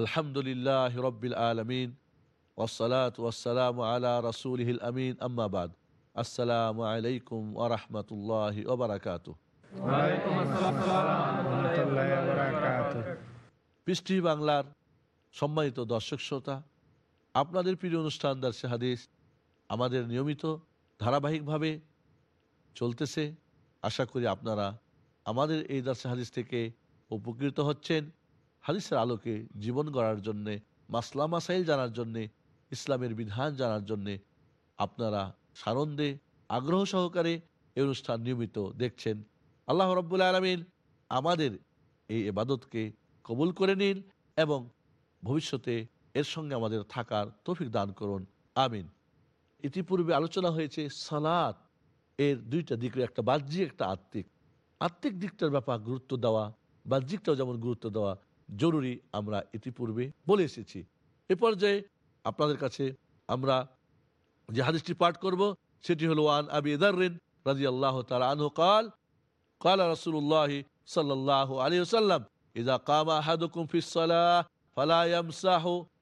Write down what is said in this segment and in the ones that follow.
আলহামদুলিল্লাহ রব্বিল আলমিন ওসলাত ওয়াসালাম আলা রসুলহিল আমিন আম্মাবাদ আসসালামু আলাইকুম ওরহমতুল্লাহ ওবরাকাত। পৃষ্টি বাংলার সম্মানিত দর্শক শ্রোতা আপনাদের প্রিয় অনুষ্ঠান দার্সে হাদিস আমাদের নিয়মিত ধারাবাহিকভাবে চলতেছে। আশা করি আপনারা আমাদের এই দার্সে হাদিস থেকে উপকৃত হচ্ছেন। হাদিসের আলোকে জীবন গড়ার জন্যে, মাসলা মাসাইল জানার জন্যে, ইসলামের বিধান জানার জন্যে আপনারা সানন্দে আগ্রহ সহকারে এই অনুষ্ঠান নিয়মিত দেখছেন। আল্লাহ রব্বুল আলমিন আমাদের এই এবাদতকে কবুল করে নিন এবং ভবিষ্যতে এর সঙ্গে আমাদের থাকার তৌফিক দান করুন। আমিন। ইতিপূর্বে আলোচনা হয়েছে সালাত। এর দুইটা দিকের একটা বাহ্যিক, একটা আত্মিক। আত্মিক দিকটার ব্যাপার গুরুত্ব দেওয়া, বাহ্যিকটাও যেমন গুরুত্ব দেওয়া জরুরি আমরা ইতিপূর্বে বলে এসেছি। এ পর্যায়ে আপনাদের কাছে আমরা যে হাদিসটি পাঠ করব, সেটি হল ওয়ান আবি ইদারিন রাজি আল্লাহ আনহু কাল কাল রসুল্লাহ সাল্লাহ আলী সাল্লাম ইদা কামা হাদুকুম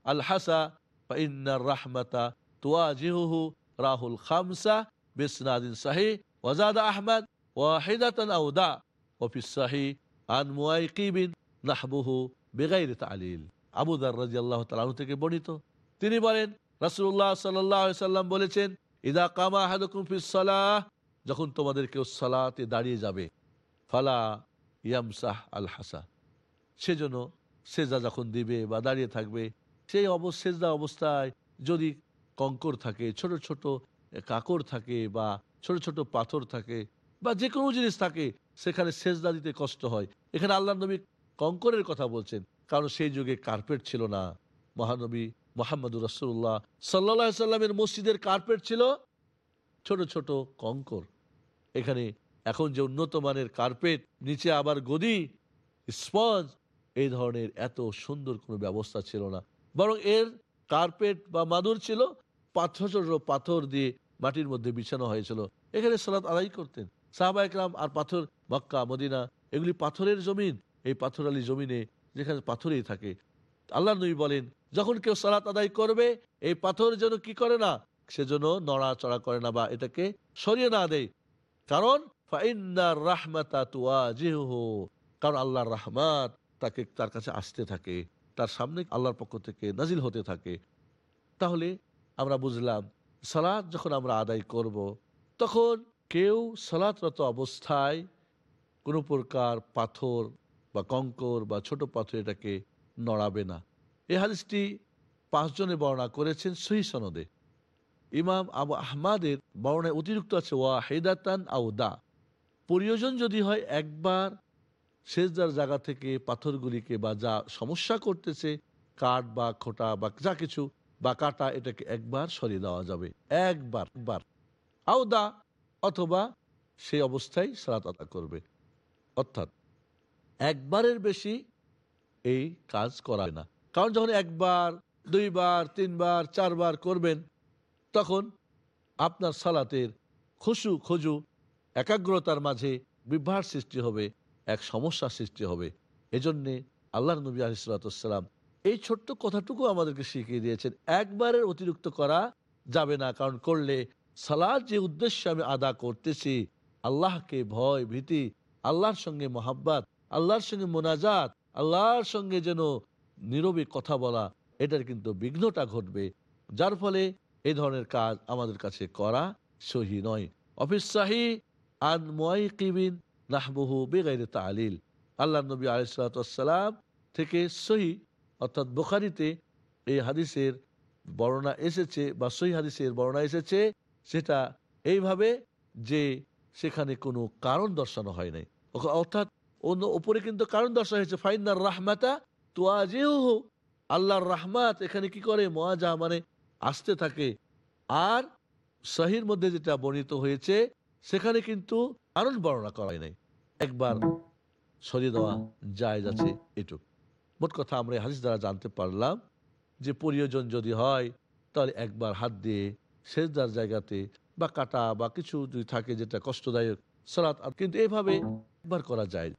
আল হাসা রাহমাতা রাহুল খামসা বিসনাদিন শাহি ওয়াজাদ আহমদ ওয়াহিদাতান ওফিস শাহি আন মুআইকিবিন নাহবুহু বেগাইর তালিল। আবুদার রাজি আল্লাহ তালু থেকে বর্ণিত। তিনি বলেন রাসুল্লাহ সাল্লাম বলেছেন, ইদা কামা হাদুকুমফিসালাহ যখন তোমাদের কেউ সালাতে দাঁড়িয়ে যাবে, ফালা ইয়ামসাহ আল হাসা সেজন্য সেজা যখন দিবে বা দাঁড়িয়ে থাকবে, সেই অব সেজদা অবস্থায় যদি কঙ্কর থাকে, ছোট ছোট কাকর থাকে বা ছোট ছোট পাথর থাকে বা যে কোনো জিনিস থাকে, সেখানে সেজদা দিতে কষ্ট হয়। এখানে আল্লাহ নবী কঙ্করের কথা বলছেন। কারণ সেই যুগে কার্পেট ছিল না। মহানবী মোহাম্মদুর রসুল্লাহ সাল্লা সাল্লামের মসজিদের কার্পেট ছিল ছোট ছোট কঙ্কর। এখানে এখন যে উন্নত মানের কার্পেট নিচে আবার গদি স্পঞ্জ এই ধরনের এত সুন্দর কোনো ব্যবস্থা ছিল না। বরং এর কার্পেট বা মাদুর ছিল পাথর পাথর দিয়ে মাটির মধ্যে বিছানো হয়েছিল। এখানে সালাত আদায় করতেন। সাহাবা একরাম আর পাথর, মক্কা, মদিনা, এগুলি পাথরের জমিন। এই পাথর আলী জমিনে যেখানে পাথরেই থাকে। আল্লাহ নবী বলেন, যখন কেউ সালাত আদায় করবে, এই পাথর যেন কি করে না সেজন্য নড়াচড়া করে না বা এটাকে সরিয়ে না দেয়। কারণ কারণ আল্লাহর রাহমাত তাকে, তার কাছে আসতে থাকে, তার সামনে আল্লাহর পক্ষ থেকে নাজিল হতে থাকে। তাহলে আমরা বুঝলাম সালাদ যখন আমরা আদায় করব। তখন কেউ সালাতরত অবস্থায় কোনো প্রকার পাথর বা কঙ্কর বা ছোট পাথর এটাকে নড়াবে না। এই হাদিসটি পাঁচজনে বর্ণনা করেছেন সহি সনদে। ইমাম আবু আহমাদের বর্ণায় অতিরিক্ত আছে ওয়া হেদাতান আউ দা। প্রয়োজন যদি হয় একবার শেষদার জায়গা থেকে পাথরগুলিকে বা যা সমস্যা করতেছে, কাঠ বা খোটা বা যা কিছু বা কাটা এটাকে একবার সরিয়ে দেওয়া যাবে। একবার একবার। আও দা অথবা সেই অবস্থায় আদা করবে। অর্থাৎ একবারের বেশি এই কাজ করা না। কারণ যখন একবার, দুইবার, তিনবার, চারবার করবেন, তখন আপনার সালাতের খুশু খজু, একাগ্রতার মাঝে বিভ্রাট সৃষ্টি হবে, এক সমস্যা সৃষ্টি হবে। এজন্যে আল্লাহ নবী আলিসাল্লাম এই ছোট্ট কথাটুকু আমাদেরকে শিখিয়ে দিয়েছেন। একবারের অতিরিক্ত করা যাবে না, কারণ করলে সালাদ যে উদ্দেশ্যে আমি আদা করতেছি, আল্লাহকে ভয়, ভীতি, আল্লাহর সঙ্গে মোহাব্বাত আল্লাহর সঙ্গে মোনাজাত, আল্লাহর সঙ্গে যেন নীরবে কথা বলা, এটার কিন্তু বিঘ্নটা ঘটবে। যার ফলে এই ধরনের কাজ আমাদের কাছে করা সহি নয়। অফিস শাহী আন মুআইকিবিন নাহবহু বেগাইরে তালিল। আল্লাহ নবী আলিসাল্লাম থেকে সহি, অর্থাৎ বুখারিতে এই হাদিসের বর্ণনা এসেছে বা সহি হাদিসের বর্ণনা এসেছে সেটা এইভাবে যে সেখানে কোনো কারণ দর্শানো হয় নাই। অর্থাৎ অন্য ওপরে কিন্তু কারণ দর্শানো হয়েছে ফাইনার রাহমাতা তোয়াজেহ আল্লাহর রাহমাত এখানে কি করে? মোয়াজা মানে আসতে থাকে। আর সহির মধ্যে যেটা বর্ণিত হয়েছে, সেখানে কিন্তু কারণ বর্ণনা করা নাই। একবার সরিয়ে দেওয়া যায় যাচ্ছে এটুক। মোট কথা আমরা হাদিস দ্বারা জানতে পারলাম যে প্রয়োজন যদি হয়, তাহলে একবার হাত দিয়ে শেষদার জায়গাতে বা কাটা বা কিছু যদি থাকে যেটা কষ্টদায়ক, সালাত কিন্তু এভাবে একবার করা যায়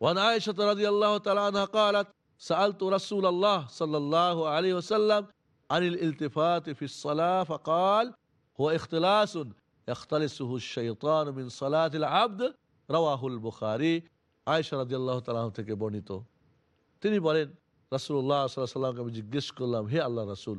وعن عائشة رضي الله تعالى عنها قالت সাআল তো রাসুল আল্লাহ সাল্লাহ আলী ওসাল্লাম আনিল ইলতিফাত ফি الصلاة فقال هو اختلاس يختلسه الشيطان من صلاة العبد رواه البخاري আয়েশা রাদিয়াল্লাহু তাআলা থেকে বর্ণিত তিনি বলেন রাসূলুল্লাহ সাল্লাল্লাহু আলাইহি সাল্লামকে আমি জিজ্ঞেস করলাম হে আল্লাহ রাসূল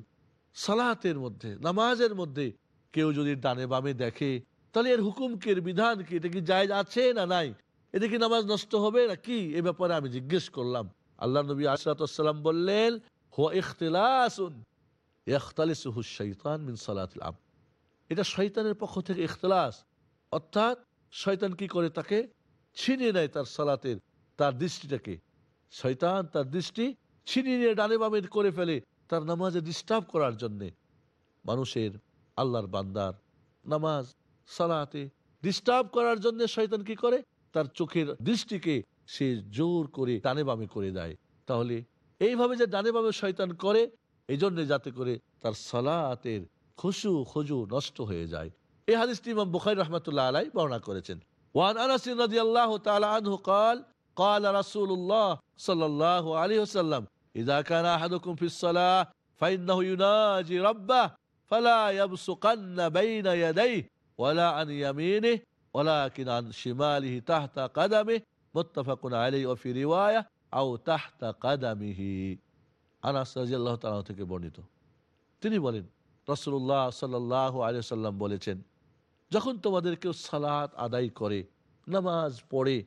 সালাতের মধ্যে নামাজের মধ্যে কেউ যদি ডানে বামে দেখে তাহলে এর হুকুম কি এর বিধান কি এটা কি জায়েজ আছে না নাই এটা কি নামাজ নষ্ট হবে না কি এ ব্যাপারে আমি জিজ্ঞেস করলাম। আল্লাহ নবী আসরাতাম বললেন হো ইখতিলাসুন ইখতালিসুহু শাইতান মিন এটা শয়তানের পক্ষ থেকে ইখতিলাস। অর্থাৎ শয়তান কি করে তাকে? ছিনিয়ে নেয় তার সালাতের, তার দৃষ্টিটাকে। শয়তান তার দৃষ্টি ছিনিয়ে নিয়ে ডানে বামে করে ফেলে তার নামাজে ডিস্টার্ব করার জন্যে। মানুষের আল্লাহর বান্দার নামাজ, সালাতে ডিস্টার্ব করার জন্য শয়তান কি করে? তার চোখের দৃষ্টিকে সে জোর করে ডানে বামে করে দেয় তাহলে এইভাবে যে ডানে বামে শয়তান করে এই জন্য যাতে করে তার সালাতের খুশু খুজু নষ্ট হয়ে যায় এই হাদিসটি ইমাম বুখারী রহমতুল্লাহ আলাই বর্ণনা করেছেন ওয়ান আনাস রাদিয়াল্লাহু তাআলা আনহু قال قال رسول الله صلى الله عليه وسلم إذا كان أحدكم في الصلاة فإنه يناجي ربه فلا يبصقن بين يديه ولا عن يمينه তিনি বলেন বলেছেন, যখন তোমাদের কেউ সালাত আদায় করে, নামাজ পড়ে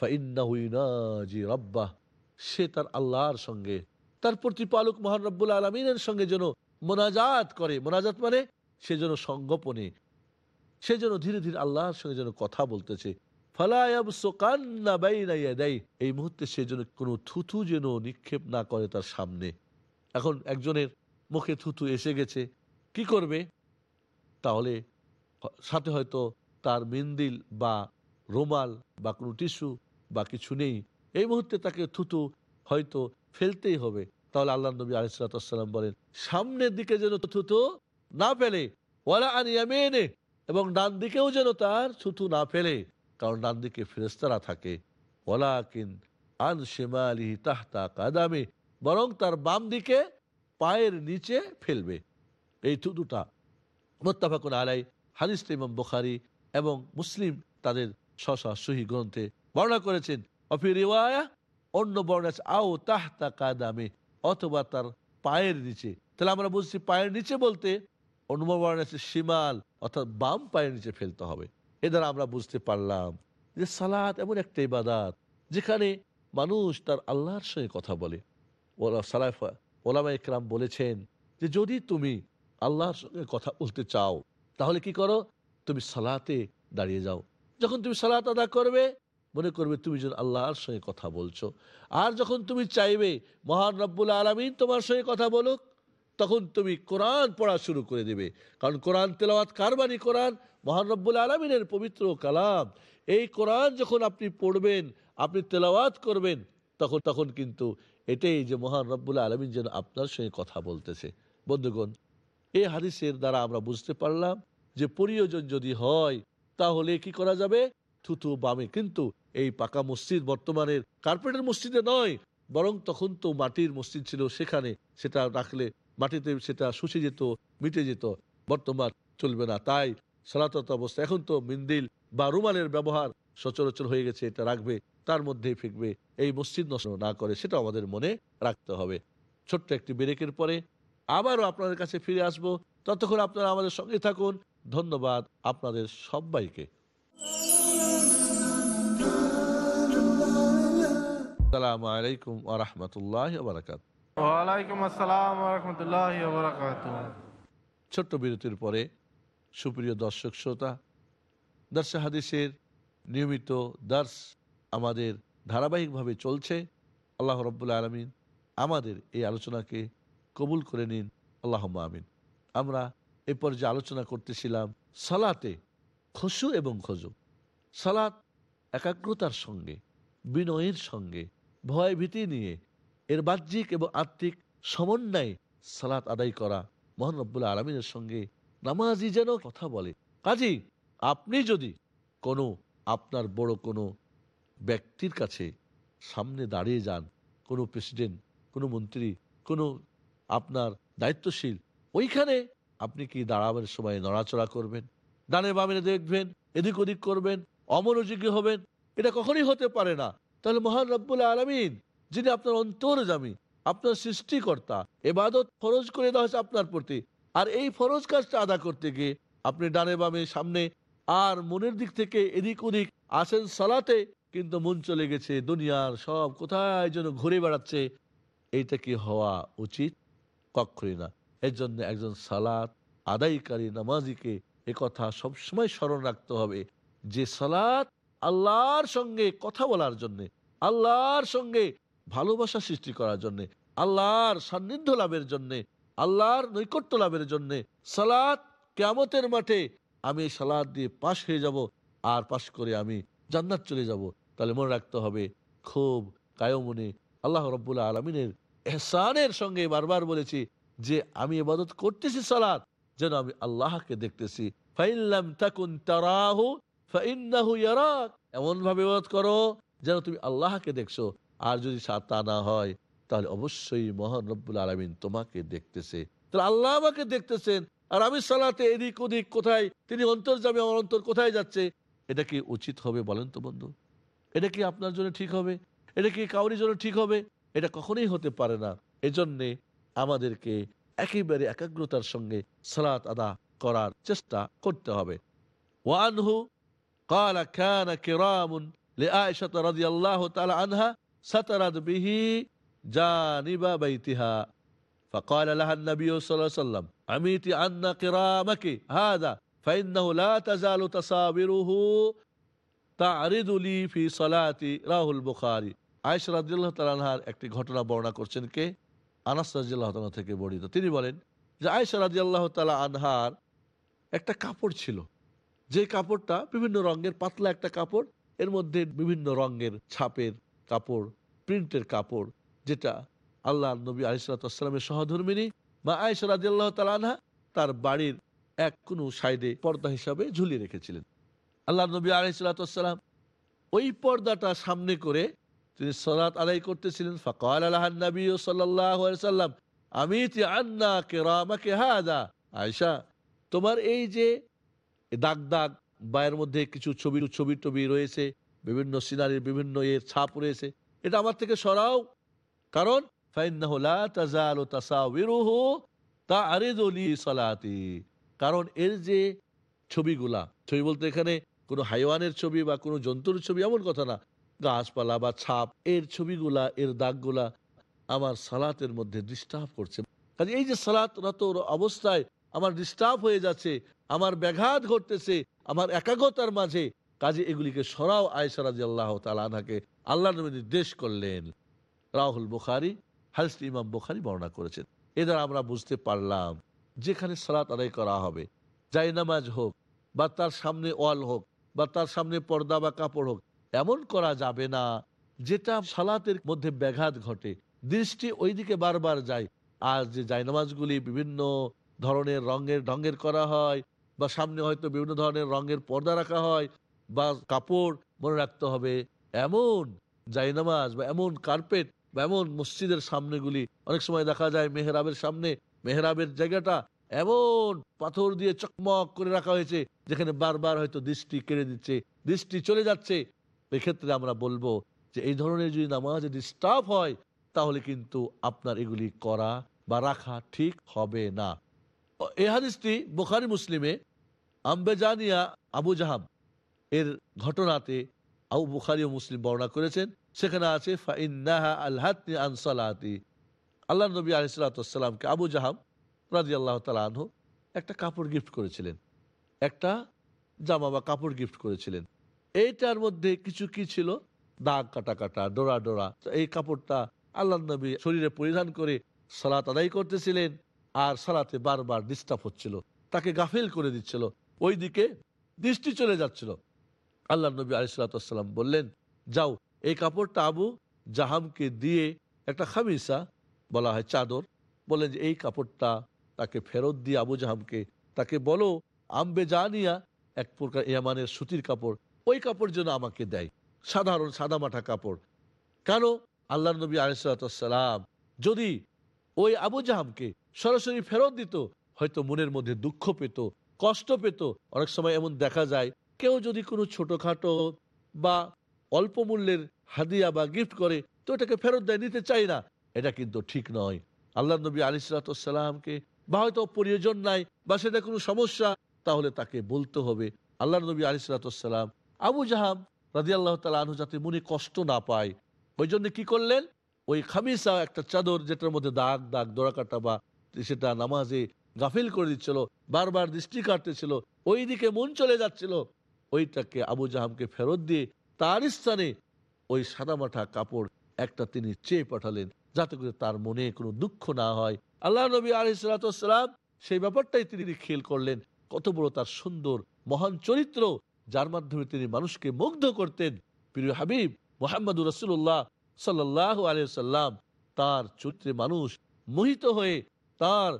ফাইনাজি রব্বাহ, সে তার আল্লাহর সঙ্গে, তার প্রতিপালক মহান রব্বুল আলমিনের সঙ্গে যেন মোনাজাত করে। মোনাজাত মানে সে যেন সঙ্গোপনে সে যেন ধীরে ধীরে আল্লাহর সঙ্গে যেন কথা বলতেছে। এই মুহূর্তে সে যেন কোনো থুথু যেন নিক্ষেপ না করে তার সামনে। এখন একজনের মুখে থুথু এসে গেছে। কি করবে? তাহলে সাথে হয়তো তার মিন্দিল বা রুমাল বা কোনো টিস্যু বা কিছু নেই। এই মুহূর্তে তাকে থুতু হয়তো ফেলতেই হবে। তাহলে আল্লাহ নবী আলিসাল্লাম বলেন, সামনের দিকে যেন থুতু না ফেলে। ওয়ালা আনিয়ামেনে এবং ডান দিকেও যেন তার থুতু না ফেলে, কারণ ডান দিকে ফেরেস্তারা থাকে। ওলা কিন আন শেমালি তাহতা কাদামে, বরং তার বাম দিকে পায়ের নিচে ফেলবে। এই থুতুটা মোত্তাফাকুন আলাই হানিস ইমাম বুখারি এবং মুসলিম তাদের শশা সহি গ্রন্থে বর্ণনা করেছেন। অফি রিওয়ায়া, অন্য বর্ণনা আও তাহতা কাদামে, অথবা তার পায়ের নিচে। তাহলে আমরা বুঝছি পায়ের নিচে বলতে বর্ণনা আছে সীমাল অর্থাৎ বাম পায়ের নিচে ফেলতে হবে। এ দ্বারা আমরা বুঝতে পারলাম যে সালাত এমন একটা ইবাদাত, যেখানে মানুষ তার আল্লাহর সঙ্গে কথা বলে। ওলা ওলামা ইকরাম বলেছেন যে যদি তুমি আল্লাহর সঙ্গে কথা বলতে চাও, তাহলে কি করো? তুমি সালাতে দাঁড়িয়ে যাও। যখন তুমি সালাত আদা করবে, মনে করবে তুমি যেন আল্লাহর সঙ্গে কথা বলছো। আর যখন তুমি চাইবে, মহান রব্বুল আলমিন তোমার সঙ্গে কথা বলুক তখন তুমি কোরআন পড়া শুরু করে দেবে। কারণ কোরআন তেলাওয়াত কারবানি কোরআন মহান রব্বুল আলমিনের পবিত্র কালাম। এই কোরআন যখন আপনি পড়বেন, আপনি তেলাওয়াত করবেন, তখন তখন কিন্তু এটাই যে মহান রব্বুল আলমিন যেন আপনার সঙ্গে কথা বলতেছে। বন্ধুগণ এই হাদিসের দ্বারা আমরা বুঝতে পারলাম যে প্রয়োজন যদি হয়, তাহলে কি করা যাবে? থুতু বামে। কিন্তু এই পাকা মসজিদ বর্তমানের কার্পেটের মসজিদে নয়, বরং তখন তো মাটির মসজিদ ছিল সেখানে সেটা রাখলে মাটিতে সেটা শুষে যেত, মিটে যেত, বর্তমান চলবে না। তাই সালাতত অবস্থা। এখন তো মিন্দিল বা রুমালের ব্যবহার সচরাচর হয়ে গেছে, এটা রাখবে, তার মধ্যেই ফেকবে, এই মসজিদ নষ্ট না করে সেটা আমাদের মনে রাখতে হবে। ছোট্ট একটি ব্রেকের পরে আবারও আপনাদের কাছে ফিরে আসব। ততক্ষণ আপনারা আমাদের সঙ্গে থাকুন। ধন্যবাদ আপনাদের সবাইকে। আসসালামু আলাইকুম আ রহমতুল্লাহ বারাকাত ছোট্ট বিরতির পরে সুপ্রিয় দর্শক শ্রোতা, দর্শা হাদিসের নিয়মিত দার্স আমাদের ধারাবাহিকভাবে চলছে। আল্লাহ রব্বুল আলমিন আমাদের এই আলোচনাকে কবুল করে নিন। আল্লাহ আমিন। আমরা এরপর যে আলোচনা করতেছিলাম সালাতে খসু এবং খজু। সালাত একাগ্রতার সঙ্গে, বিনয়ের সঙ্গে, ভয় ভীতি নিয়ে এর বাহ্যিক এবং আত্মিক সমন্বয়ে সালাত আদায় করা মহান রব্বুল্লাহ আলমিনের সঙ্গে নামাজি যেন কথা বলে। কাজী, আপনি যদি কোনো আপনার বড় কোনো ব্যক্তির কাছে সামনে দাঁড়িয়ে যান, কোনো প্রেসিডেন্ট কোনো মন্ত্রী, কোনো আপনার দায়িত্বশীল, ওইখানে আপনি কি দাঁড়াবার সময় নড়াচড়া করবেন? ডানে বামে দেখবেন, এদিক ওদিক করবেন, অমনোযোগী হবেন? এটা কখনই হতে পারে না। তাহলে মহান রব্বুল আলমিন যিনি আপনার অন্তর্জামী আপনার সৃষ্টিকর্তা, এবাদত ফরজ করে দেওয়া হয়েছে আপনার প্রতি। আর এই ফরজ কাজটা আদা করতে গিয়ে আপনি ডানে বামে সামনে আর মনের দিক থেকে এদিক ওদিক আসেন সালাতে, কিন্তু মন চলে গেছে দুনিয়ার সব কোথায় যেন ঘুরে বেড়াচ্ছে, এইটা কি হওয়া উচিত? কক্ষই না। এর জন্য একজন সালাত আদায়কারী নামাজিকে এ কথা সবসময় স্মরণ রাখতে হবে যে সালাত আল্লাহর সঙ্গে কথা বলার জন্যে, আল্লাহর সঙ্গে ভালোবাসা সৃষ্টি করার জন্য, আল্লাহর সান্নিধ্য লাভের জন্য, আল্লাহর নৈকট্য লাভের জন্য সালাত কেয়ামতের মাঠে আমি সালাদ দিয়ে পাশ হয়ে যাব আর পাশ করে আমি জান্নাত চলে যাব। তাহলে মনে রাখতে হবে, খুব কায়মনে আল্লাহ রব্বুল্লাহ আলমিনের এহসানের সঙ্গে বারবার বলেছি যে আমি ইবাদত করতেছি সালাত, যেন আমি আল্লাহকে দেখতেছি। ফাইল্লাম তাকুন এমন ভাবে করো যেন তুমি আল্লাহকে দেখছ। আর যদি সা- তা না হয় তাহলে অবশ্যই মহান রব্বুল আলমিন তোমাকে দেখতেছে তাহলে আল্লাহ আমাকে দেখতেছেন আর আমি সালাতে এদিক ওদিক কোথায় তিনি অন্তর যাবে আমার অন্তর কোথায় যাচ্ছে এটা কি উচিত হবে বলেন তো বন্ধু এটা কি আপনার জন্য ঠিক হবে এটা কি কাউরির জন্য ঠিক হবে এটা কখনোই হতে পারে না এজন্যে আমাদেরকে একেবারে একাগ্রতার সঙ্গে সালাত আদা করার চেষ্টা করতে হবে ওয়ানহু قال كان كرام لعائشة رضي الله تعالى عنها سترت به جانب بيتها فقال لها النبي صلى الله عليه وسلم عميت عن كرامك هذا فإنه لا تزال تصابره تعرض لي في صلاتي রাহুল البخاري আয়েশা রাদিয়াল্লাহু তাআলা আনহার একটি ঘটনা বর্ণনা করছেন কে আনাস রাদিয়াল্লাহু তাআলা থেকে বর্ণিত তিনি বলেন যে আয়েশা রাদিয়াল্লাহু তাআলা আনহার একটা কাপড় ছিল যে কাপড়টা বিভিন্ন রঙের পাতলা একটা কাপড় এর মধ্যে বিভিন্ন রঙের ছাপের কাপড়, প্রিন্টের কাপড়, যেটা আল্লাহ নবী আলিসালামের সহধর্মিনী আয়েশা রাদিয়াল্লাহু তাআলা আনহা তার বাড়ির এক কোনো সাইডে পর্দা হিসাবে ঝুলিয়ে রেখেছিলেন। আল্লাহ নবী আলাইসালাম ওই পর্দাটা সামনে করে তিনি সলাৎ আদায় করতেছিলেন। ফকাল আল্লাহ সাল্লাম আমি আন্না কেরামাকে হাদা? আয়সা তোমার এই যে দাগ দাগ, বায়ের মধ্যে কিছু ছবি ছবি টবি রয়েছে বিভিন্ন সিনারির বিভিন্ন এর ছাপ রয়েছে। এটা আমার থেকে সরাও। কারণ সালাতি। কারণ এর যে ছবিগুলা, ছবি বলতে এখানে কোনো হাইওয়ানের ছবি বা কোনো জন্তুর ছবি এমন কথা না। গাছপালা বা ছাপ, এর ছবিগুলা, এর দাগগুলা আমার সালাতের মধ্যে ডিস্টার্ব করছে। কাজে এই যে সালাতরত অবস্থায় আমার ডিস্টার্ব হয়ে যাচ্ছে, আমার ব্যাঘাত ঘটতেছে, আমার একাগ্রতার মাঝে কাজে এগুলিকে সরাও আয়সারাজি আল্লাহ তালাকে আল্লাহ নবী নির্দেশ করলেন। রাহুল বুখারি হারিস ইমাম বুখারি বর্ণনা করেছেন। এ দ্বারা আমরা বুঝতে পারলাম যেখানে সালাত আদায় করা হবে। যাই নামাজ হোক বা তার সামনে ওয়াল হোক বা তার সামনে পর্দা বা কাপড় হোক, এমন করা যাবে না যেটা সালাতের মধ্যে ব্যাঘাত ঘটে। দৃষ্টি ওইদিকে বারবার যায়। আর যে জায়নামাজগুলি বিভিন্ন ধরনের রঙের ঢঙ্গের করা হয় বা সামনে হয়তো বিভিন্ন ধরনের রঙের পর্দা রাখা হয় বা কাপড় মনে রাখতে হবে। এমন জায়নামাজ বা এমন কার্পেট বা এমন মসজিদের সামনেগুলি, অনেক সময় দেখা যায় মেহরাবের সামনে, মেহরাবের জায়গাটা এমন পাথর দিয়ে চকমক করে রাখা হয়েছে, যেখানে বারবার হয়তো দৃষ্টি কেড়ে দিচ্ছে দৃষ্টি চলে যাচ্ছে। এক্ষেত্রে আমরা বলব যে এই ধরনের যদি নামাজে ডিস্টার্ব হয়, তাহলে কিন্তু আপনার এগুলি করা বা রাখা ঠিক হবে না। এই হাদিসটি বোখারি, মুসলিমে, আম্বেজানিয়া, আবু জাহাব এর ঘটনাতে আবু বুখারি ও মুসলিম বর্ণনা করেছেন, সেখানে আছে আনসালাতি আল্লাহ নবী আলিসাল্লামকে আবু জাহাব রাজি আল্লাহ তালহ একটা কাপড় গিফট করেছিলেন। একটা জামা বা কাপড় গিফট করেছিলেন। এইটার মধ্যে কিছু কি ছিল? দাগ কাটা কাটা, ডোরা ডোরা। এই কাপড়টা আল্লাহ নবী শরীরে পরিধান করে সালাত আদায় করতেছিলেন আর সালাতে বারবার ডিস্টার্ব হচ্ছিল। তাকে গাফিল করে দিচ্ছিল। ওইদিকে দৃষ্টি চলে যাচ্ছিল। আল্লাহ নবী আলিসাল্লাম বললেন, যাও, এই কাপড়টা আবু জাহামকে দিয়ে একটা খামিসা বলা হয় চাদর বলেন যে এই কাপড়টা তাকে ফেরত দিয়ে আবু জাহামকে, তাকে বলো, আম্বে জানিয়া এক প্রকার ইয়ামানের সুতির কাপড়, ওই কাপড় যেন আমাকে দেয়, সাধারণ সাদামাটা কাপড়। কেন? আল্লাহ নবী আলিসাল্লাম যদি ওই আবু জাহামকে সরাসরি ফেরত দিত, হয়তো মনের মধ্যে দুঃখ পেত, কষ্ট পেত। অনেক সময় এমন দেখা যায় কেউ যদি কোনো ছোটখাটো বা অল্প মূল্যের হাদিয়া বা গিফট করে, তো এটাকে ফেরত দেয়, নিতে চাই না। এটা কিন্তু ঠিক নয়। আল্লাহ নবী আলি সালাতামকে বা হয়তো প্রয়োজন নাই বা সেটা কোনো সমস্যা, তাহলে তাকে বলতে হবে। আল্লাহ নবী আলি সালাতাম আবু জাহাম রাজি আল্লাহ তালা আনহু যাতে মনে কষ্ট না পায়। ওই জন্য কি করলেন? ওই খামিসা একটা চাদর যেটার মধ্যে দাগ দাগ দড়া কাটা বা সেটা নামাজে গাফিল করে দিচ্ছিল, বারবার দৃষ্টি কাটতেছিল ওই দিকে মন চলে যাচ্ছিল। ওইটাকে আবু জাহামকে ফেরত দিয়ে তার স্থানে ওই সাদামাঠা কাপড় একটা তিনি চেয়ে পাঠালেন যাতে করে তার মনে কোনো দুঃখ না হয়। আল্লাহ নবী আলিসালাম সেই ব্যাপারটাই তিনি খেয়াল করলেন, কত বড় তার সুন্দর, মহান চরিত্র যার মাধ্যমে তিনি মানুষকে মুগ্ধ করতেন। প্রিয় হাবিব মোহাম্মদ রসুল্লাহ সাল্লাহ আলিয়াল্লাম তার চরিত্রে মানুষ মোহিত হয়ে তার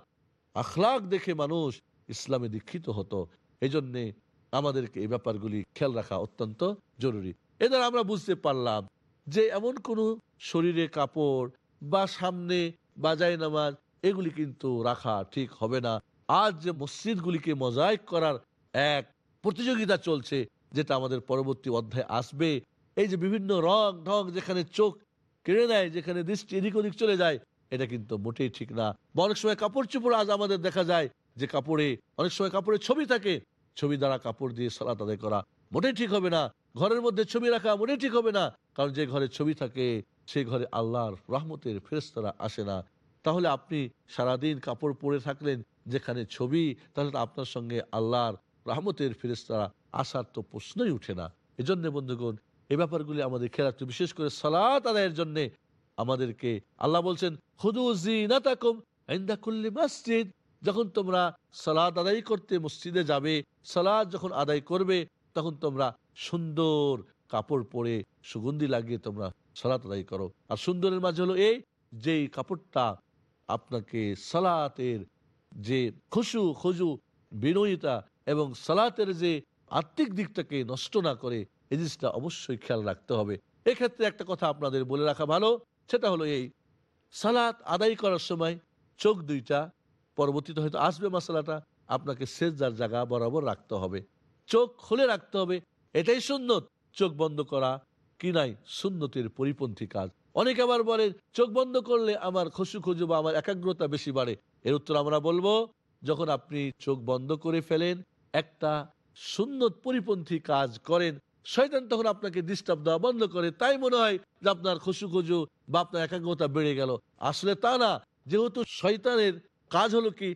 আখলাক দেখে মানুষ ইসলামে দীক্ষিত হতো। এই জন্যে আমাদেরকে এই ব্যাপারগুলি খেয়াল রাখা অত্যন্ত জরুরি। এদের আমরা বুঝতে পারলাম যে এমন কোনো শরীরে কাপড় বা সামনে বাজাই নামাজ এগুলি কিন্তু রাখা ঠিক হবে না। আজ যে মসজিদগুলিকে মজাইক করার এক প্রতিযোগিতা চলছে, যেটা আমাদের পরবর্তী অধ্যায় আসবে, এই যে বিভিন্ন রং ঢং যেখানে চোখ কেড়ে নেয়, যেখানে দৃষ্টি এদিক ওদিক চলে যায়, এটা কিন্তু মোটেই ঠিক না। অনেক সময় কাপড় চোপড় আজ আমাদের দেখা যায় যে কাপড়ে, অনেক সময় কাপড়ে ছবি থাকে ছবি দ্বারা কাপড় দিয়ে সালাত আদায় করা মোটেই ঠিক হবে না। ঘরের মধ্যে ছবি রাখা মোটেই ঠিক হবে না। কারণ যে ঘরে ছবি থাকে সেই ঘরে আল্লাহর রহমতের ফেরেস্তারা আসে না। তাহলে আপনি সারাদিন কাপড় পরে থাকলেন যেখানে ছবি, তাহলে আপনার সঙ্গে আল্লাহর রহমতের ফেরেস্তারা আসার তো প্রশ্নই উঠে না। এজন্য বন্ধুগণ এই ব্যাপারগুলি আমাদের খেয়াল রাখতে বিশেষ করে সালাত আদায়ের জন্যে আমাদেরকে আল্লাহ বলছেন, খুদু জিনাতাকুম ইনদা কুল্লি মসজিদ। যখন তোমরা সালাত আদায় করতে মসজিদে যাবে সালাদ যখন আদায় করবে, তখন তোমরা সুন্দর কাপড় পরে সুগন্ধি লাগিয়ে তোমরা সালাত আদায় করো। আর সুন্দরের মাঝে হলো এই, যেই কাপড়টা আপনাকে সালাতের যে খুশু, খুজু, বিনয়িতা এবং সালাতের যে আত্মিক দিকটাকে নষ্ট না করে, এই জিনিসটা অবশ্যই খেয়াল রাখতে হবে। এক্ষেত্রে একটা কথা আপনাদের বলে রাখা ভালো, সেটা হলো এই, সালাত আদায় করার সময় চোখ দুইটা পরবর্তীতে হয়তো আসবে মশলাটা। আপনাকে সেজদার জায়গা বরাবর রাখতে হবে। চোখ খুলে রাখতে হবে। এটাই সুন্নত। চোখ বন্ধ করা কি নাই? সুন্নতের পরিপন্থী কাজ। অনেকে আবার বলেন, চোখ বন্ধ করলে আমার খুশু খুজু বা আমার একাগ্রতা বেশি বাড়ে। এর উত্তর আমরা বলব, যখন আপনি চোখ বন্ধ করে ফেলেন, একটা সুন্নত পরিপন্থী কাজ করেন, শয়তান তখন আপনাকে ডিস্টার্ব দেওয়া বন্ধ করে। তাই মনে হয় যে আপনার খুশু খুজু বা আপনার একাগ্রতা বেড়ে গেল। আসলে তা না। যেহেতু শয়তানের কাজ হলো কি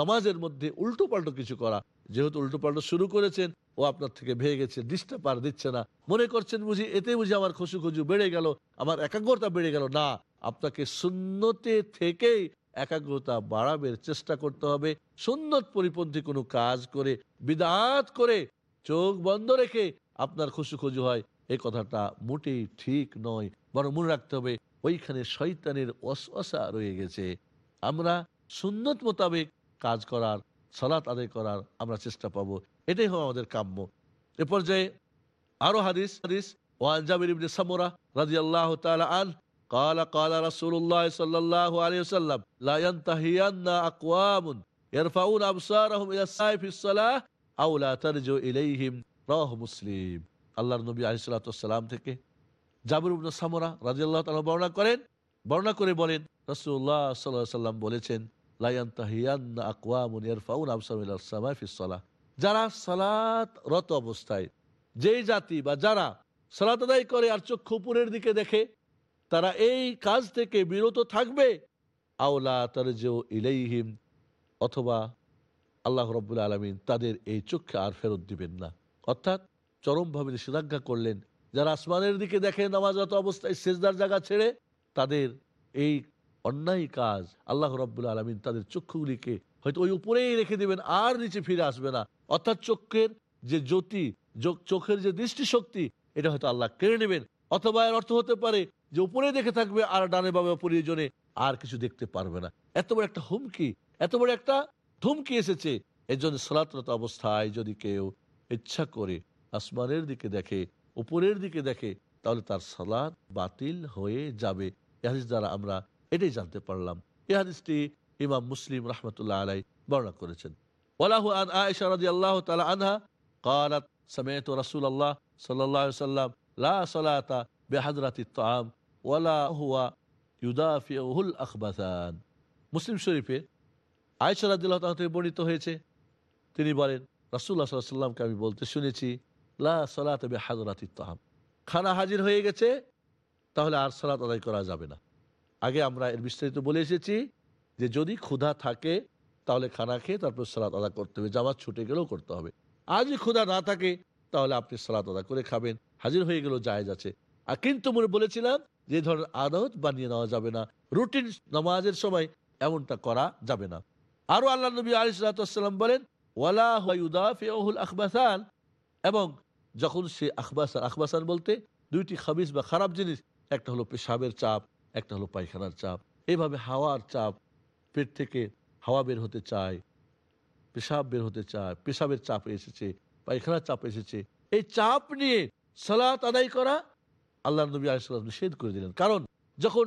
নামাজের মধ্যে উল্টো পাল্টো কিছু করা। যেহেতু উল্টো পাল্টো শুরু করেছেন, ও আপনার থেকে ভেঙে গেছে ডিস্টার্ব আর দিচ্ছে না। মনে করছেন বুঝি, এতে বুঝি আমার খুশু খুজু বেড়ে গেল, আমার একাগ্রতা বেড়ে গেল। না, আপনাকে শূন্যতে থেকেই একাগ্রতা বাড়াবের চেষ্টা করতে হবে। সুন্নত পরিপন্থী কোনো কাজ করে, বিদাত করে চোখ বন্ধ রেখে আপনার খুশু খুজু হয় এই কথাটা মোটেই ঠিক নয়। বরং মনে রাখতে হবে, ওইখানে শয়তানের অসা রয়ে গেছে। আমরা সুন্নত মোতাবেক কাজ করার সালাত আদায় করার আমরা চেষ্টা পাবো এটাই হবে আমাদের কাম্য এ পর্যায়ে আরো হাদিস হাদিস ওয়ান জাবির ইবনে সামুরা রাদিয়াল্লাহু তাআলা আন قال قال رسول الله صلى الله عليه وسلم لا ينتهين أقوام يرفعون أبصارهم إلى السماء في الصلاة أو لا ترجو إليهم رواه مسلم আল্লাহর নবী আলিসাল্লাম থেকে জাবির ইবনে সামুরা রাদিয়াল্লাহু তাআলা বর্ণনা করেন বর্ণনা করে বলেন রাসূলুল্লাহ সাল্লাল্লাহু আলাইহি সাল্লাম বলেছেন লা ইয়ানতাহিয়ান্না আকওয়ামুন ইয়ারফাউনা আবসারহুম ইলাস সামাই যারা সালাত রত অবস্থায়, যেই জাতি বা যারা সালাত আদায় করে আর চক্ষু উপরের দিকে দেখে, তারা এই কাজ থেকে বিরত থাকবে, আওলা তার যে ইলাইহিম, অথবা আল্লাহ রব্বুল আলমিন তাদের এই চক্ষে আর ফেরত দিবেন না। অর্থাৎ চরমভাবে নিষেধাজ্ঞা করলেন, যারা আসমানের দিকে দেখে নামাজরত অবস্থায় সেজদার জায়গা ছেড়ে, তাদের এই অন্যায় কাজ আল্লাহ রব্বুল আলমিন তাদের চক্ষুগুলিকে হয়তো ওই উপরেই রেখে দেবেন, আর নিচে ফিরে আসবে না। অর্থাৎ চোখের যে জ্যোতি চোখের যে দৃষ্টিশক্তি, এটা হয়তো আল্লাহ কেড়ে নেবেন। অথবা এর অর্থ হতে পারে যে উপরে দেখে থাকবে, আর ডানে বাবা প্রয়োজনে আর কিছু দেখতে পারবে না। এত বড় একটা হুমকি, এত বড় একটা ধুমকি এসেছে। এর জন্য সলাতরত অবস্থায় যদি কেউ ইচ্ছা করে আসমানের দিকে দেখে, উপরের দিকে দেখে, তাহলে তার সালাদ বাতিল হয়ে যাবে। দ্বারা আমরা এটাই জানতে পারলাম এ হাদিসটি ইমাম মুসলিম রহমতুল্লাহ আলাই বর্ণনা করেছেন ওয়ালাহু আন আয়েশা রাদিয়াল্লাহু তাআলা আনহা قالت سمعت رسول الله صلى الله عليه وسلم لا صلاة بحضرة الطعام ولا هو يدافعه الأخبثان মুসলিম শরীফে আয়েশা রাদিয়াল্লাহু তাআলা থেকে বর্ণিত হয়েছে তিনি বলেন রাসূলুল্লাহ সাল্লাল্লাহু আলাইহি সাল্লামকে আমি বলতে শুনেছি লা সালাত বিহাদরাতিত তাহাম খানা হাজির হয়ে গেছে তাহলে আর সালাত আদায় করা যাবে না আগে আমরা এর বিস্তারিত বলে এসেছি যে যদি ক্ষুধা থাকে, তাহলে খানা খেয়ে তারপর সালাত আদা করতে হবে। জামাত ছুটে গেলেও করতে হবে। আর যদি ক্ষুধা না থাকে, তাহলে আপনি সালাত আদা করে খাবেন। হাজির হয়ে গেলেও জায়েজ আছে। আর কিন্তু মনে বলেছিলাম যে ধরনের আদত বানিয়ে নেওয়া যাবে না। রুটিন নামাজের সময় এমনটা করা যাবে না। আরও আল্লাহ নবী আলিসাল্লাম বলেন, ওয়ালা আখবাসান। এবং যখন সে আখবাসান আখবাসান বলতে দুইটি খাবিজ বা খারাপ জিনিস, একটা হলো পেশাবের চাপ একটা হলো পায়খানার চাপ। এইভাবে হাওয়ার চাপ পেট থেকে হাওয়া বের হতে চায়, পেশাব বের হতে চায়, পেশাবের চাপ এসেছে, পায়খানার চাপ এসেছে। এই চাপ নিয়ে সালাত আদায় করা আল্লাহ নবী আলাইসাল্লাম নিষেধ করে দিলেন। কারণ যখন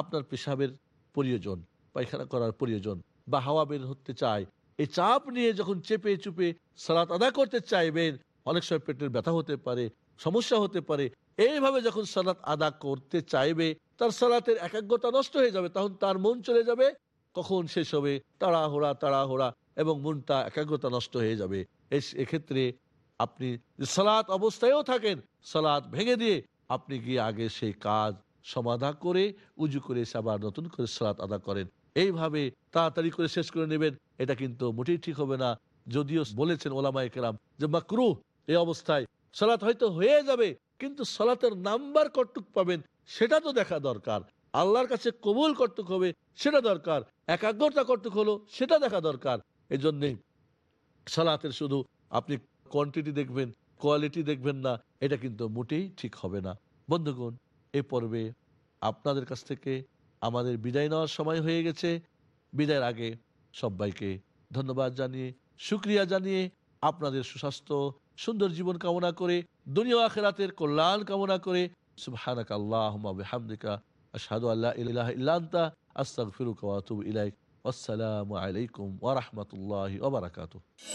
আপনার পেশাবের প্রয়োজন, পায়খানা করার প্রয়োজন বা হাওয়া বের হতে চায়, এই চাপ নিয়ে যখন চেপে চুপে সালাত আদায় করতে চাইবেন, অনেক সময় পেটের ব্যথা হতে পারে, সমস্যা হতে পারে এইভাবে যখন সালাত আদা করতে চাইবে, তার সালাতের একাগ্রতা নষ্ট হয়ে যাবে, তখন তার মন চলে যাবে, কখন শেষ হবে? তাড়াহুড়া তাড়াহুড়া এবং মনটা একাগ্রতা নষ্ট হয়ে যাবে। এক্ষেত্রে আপনি সালাত অবস্থায়ও থাকেন, সালাত ভেঙে দিয়ে আপনি গিয়ে আগে সেই কাজ সমাধা করে, উজু করে এসে আবার নতুন করে সালাত আদা করেন। এইভাবে তাড়াতাড়ি করে শেষ করে নেবেন, এটা কিন্তু মোটেই ঠিক হবে না। যদিও বলেছেন ওলামা একরাম যে মাকরু এই অবস্থায় সালাত হয়তো হয়ে যাবে কিন্তু সালাতের নাম্বার কটুক পাবেন, সেটা তো দেখা দরকার। আল্লাহর কাছে কবুল কর্তুক হবে, সেটা দরকার। একাগ্রতা কর্তুক হলো, সেটা দেখা দরকার। এই জন্যে সালাতের শুধু আপনি কোয়ান্টিটি দেখবেন কোয়ালিটি দেখবেন না, এটা কিন্তু মোটেই ঠিক হবে না। বন্ধুগণ, এ পর্বে আপনাদের কাছ থেকে আমাদের বিদায় নেওয়ার সময় হয়ে গেছে। বিদায়ের আগে সবাইকে ধন্যবাদ জানিয়ে সুক্রিয়া জানিয়ে আপনাদের সুস্বাস্থ্য সুন্দর জীবন কামনা করে, দুনিয়া আখেরাতের কল্যাণ কামনা করে সুবহানাক আল্লাহুম্মা বিহামদিকা, আশহাদু আল্লা ইলাহা ইল্লা আনতা, আস্তাগফিরুকা ওয়া আতুবু আসসালামু আলাইকুম ওয়া রাহমাতুল্লাহি